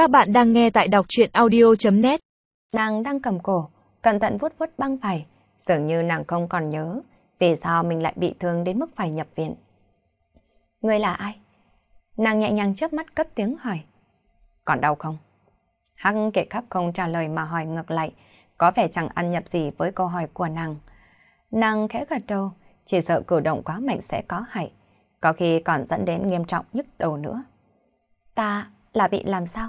Các bạn đang nghe tại đọc chuyện audio.net Nàng đang cầm cổ, cẩn thận vuốt vuốt băng vải, dường như nàng không còn nhớ vì sao mình lại bị thương đến mức phải nhập viện. Người là ai? Nàng nhẹ nhàng chớp mắt cất tiếng hỏi. Còn đau không? Hắc kệ khắp không trả lời mà hỏi ngược lại, có vẻ chẳng ăn nhập gì với câu hỏi của nàng. Nàng khẽ gật đầu, chỉ sợ cử động quá mạnh sẽ có hại, có khi còn dẫn đến nghiêm trọng nhức đầu nữa. Ta là bị làm sao?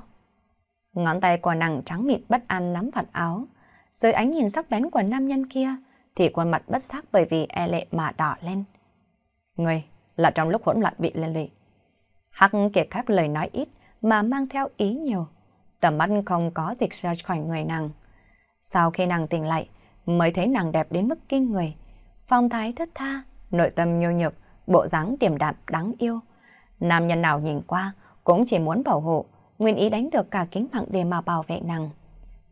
Ngón tay của nàng trắng mịt bất an nắm vạt áo. Dưới ánh nhìn sắc bén của nam nhân kia, thì khuôn mặt bất giác bởi vì e lệ mà đỏ lên. Người là trong lúc hỗn loạn bị liên lụy. Hắc kiệt khác lời nói ít mà mang theo ý nhiều. Tầm mắt không có dịch ra khỏi người nàng. Sau khi nàng tỉnh lại, mới thấy nàng đẹp đến mức kinh người. Phong thái thất tha, nội tâm nhô nhược, bộ dáng điềm đạm đáng yêu. Nam nhân nào nhìn qua cũng chỉ muốn bảo hộ, nguyên ý đánh được cả kính mạng để mà bảo vệ nàng.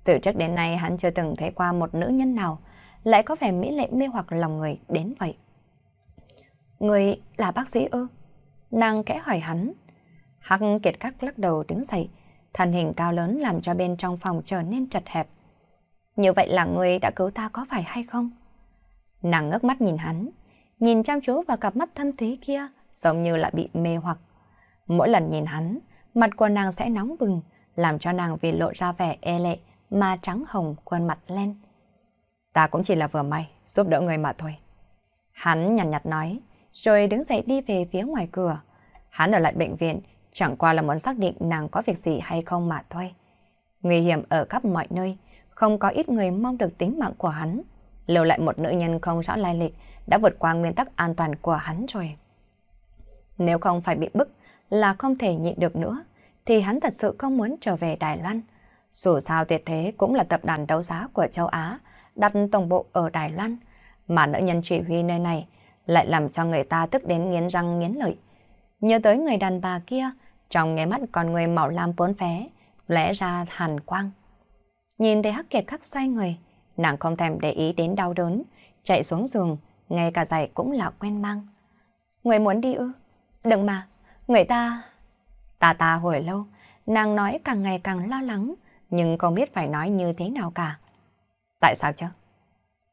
Từ trước đến nay hắn chưa từng thấy qua một nữ nhân nào lại có vẻ mỹ lệ mê hoặc lòng người đến vậy. Người là bác sĩ ư? Nàng kẽ hỏi hắn. Hắc kiệt cắt lắc đầu đứng dậy, thân hình cao lớn làm cho bên trong phòng trở nên chật hẹp. Như vậy là người đã cứu ta có phải hay không? Nàng ngước mắt nhìn hắn, nhìn chăm chú vào cặp mắt thâm thúy kia, giống như là bị mê hoặc. Mỗi lần nhìn hắn, mặt của nàng sẽ nóng bừng, làm cho nàng vì lộ ra vẻ e lệ mà trắng hồng khuôn mặt lên. Ta cũng chỉ là vừa may, giúp đỡ người mà thôi. Hắn nhằn nhạt nói, rồi đứng dậy đi về phía ngoài cửa. Hắn ở lại bệnh viện, chẳng qua là muốn xác định nàng có việc gì hay không mà thôi. Nguy hiểm ở khắp mọi nơi, không có ít người mong được tính mạng của hắn. Lưu lại một nữ nhân không rõ lai lịch đã vượt qua nguyên tắc an toàn của hắn rồi. Nếu không phải bị bức là không thể nhịn được nữa, thì hắn thật sự không muốn trở về Đài Loan. Dù sao tuyệt thế cũng là tập đoàn đấu giá của châu Á, đặt tổng bộ ở Đài Loan, mà nữ nhân chỉ huy nơi này lại làm cho người ta tức đến nghiến răng nghiến lợi. Nhớ tới người đàn bà kia, trong nghe mắt còn người màu lam bốn phé, lẽ ra hàn quang. Nhìn thấy Hắc Kiệt khắc xoay người, nàng không thèm để ý đến đau đớn, chạy xuống giường, ngay cả giày cũng là quen mang. Người muốn đi ư? Đừng mà, người ta... Ta ta hồi lâu, nàng nói càng ngày càng lo lắng, nhưng không biết phải nói như thế nào cả. Tại sao chứ?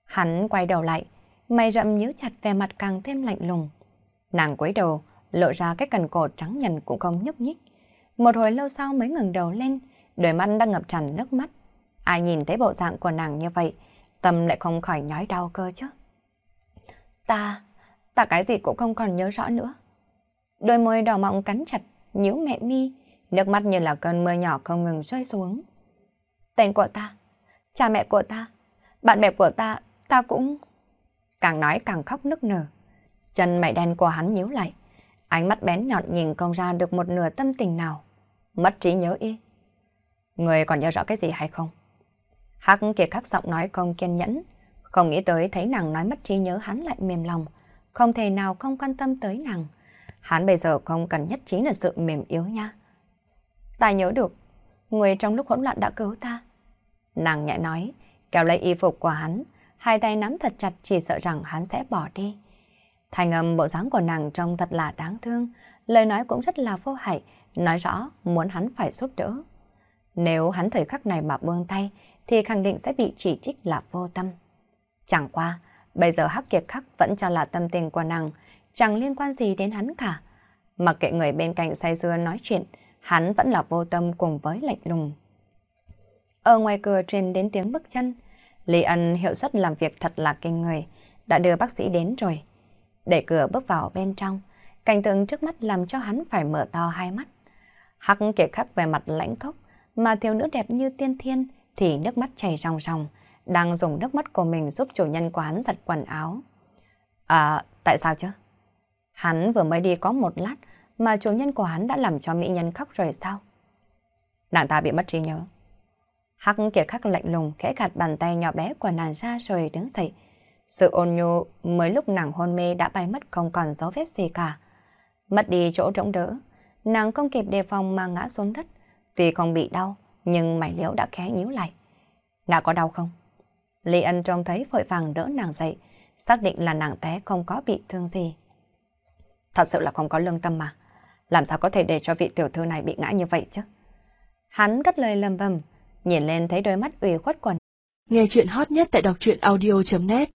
Hắn quay đầu lại, mày rậm nhíu chặt về mặt càng thêm lạnh lùng. Nàng quấy đầu, lộ ra cái cần cổ trắng nhần cũng không nhúc nhích. Một hồi lâu sau mới ngừng đầu lên, đôi mắt đang ngập tràn nước mắt. Ai nhìn thấy bộ dạng của nàng như vậy, tâm lại không khỏi nhói đau cơ chứ. Ta, ta cái gì cũng không còn nhớ rõ nữa. Đôi môi đỏ mọng cắn chặt, nhíu mẹ mi, nước mắt như là cơn mưa nhỏ không ngừng rơi xuống. Tên của ta, cha mẹ của ta, bạn bè của ta, ta cũng... Càng nói càng khóc nức nở. Chân mày đen của hắn nhíu lại. Ánh mắt bén nhọn nhìn không ra được một nửa tâm tình nào. Mất trí nhớ y. Người còn nhớ rõ cái gì hay không? Hắc kiệt khắc giọng nói không kiên nhẫn. Không nghĩ tới thấy nàng nói mất trí nhớ hắn lại mềm lòng. Không thể nào không quan tâm tới nàng. Hắn bây giờ không cần nhất trí là sự mềm yếu nha. Ta nhớ được, người trong lúc hỗn loạn đã cứu ta. Nàng nhẹ nói, kéo lấy y phục của hắn, hai tay nắm thật chặt chỉ sợ rằng hắn sẽ bỏ đi. Thành âm bộ dáng của nàng trông thật là đáng thương, lời nói cũng rất là vô hại, nói rõ muốn hắn phải giúp đỡ. Nếu hắn thời khắc này mà buông tay, thì khẳng định sẽ bị chỉ trích là vô tâm. Chẳng qua, bây giờ Hắc Kiệt Khắc vẫn cho là tâm tình của nàng, chẳng liên quan gì đến hắn cả. Mặc kệ người bên cạnh say dưa nói chuyện, hắn vẫn là vô tâm cùng với lạnh lùng. Ở ngoài cửa truyền đến tiếng bước chân, Lý Ân hiệu suất làm việc thật là kinh người, đã đưa bác sĩ đến rồi. để cửa bước vào bên trong, cảnh tượng trước mắt làm cho hắn phải mở to hai mắt. Hắc kiệt khắc về mặt lãnh cốc, mà thiếu nữ đẹp như tiên thiên thì nước mắt chảy ròng ròng, đang dùng nước mắt của mình giúp chủ nhân quán giặt quần áo. À, tại sao chứ? Hắn vừa mới đi có một lát mà chủ nhân của hắn đã làm cho mỹ nhân khóc rồi sao? Nàng ta bị mất trí nhớ. Hắc kiệt khắc lạnh lùng khẽ gạt bàn tay nhỏ bé của nàng ra rồi đứng dậy. Sự ôn nhu mới lúc nàng hôn mê đã bay mất không còn dấu vết gì cả. Mất đi chỗ rỗng đỡ, nàng không kịp đề phòng mà ngã xuống đất. Tuy không bị đau, nhưng mày liễu đã khẽ nhíu lại. Ngã có đau không? Lý Ân trông thấy vội vàng đỡ nàng dậy, xác định là nàng té không có bị thương gì. Thật sự là không có lương tâm mà. Làm sao có thể để cho vị tiểu thư này bị ngã như vậy chứ? Hắn cất lời lầm bầm, nhìn lên thấy đôi mắt ủy khuất quần. Nghe chuyện hot nhất tại đọc truyện audio.net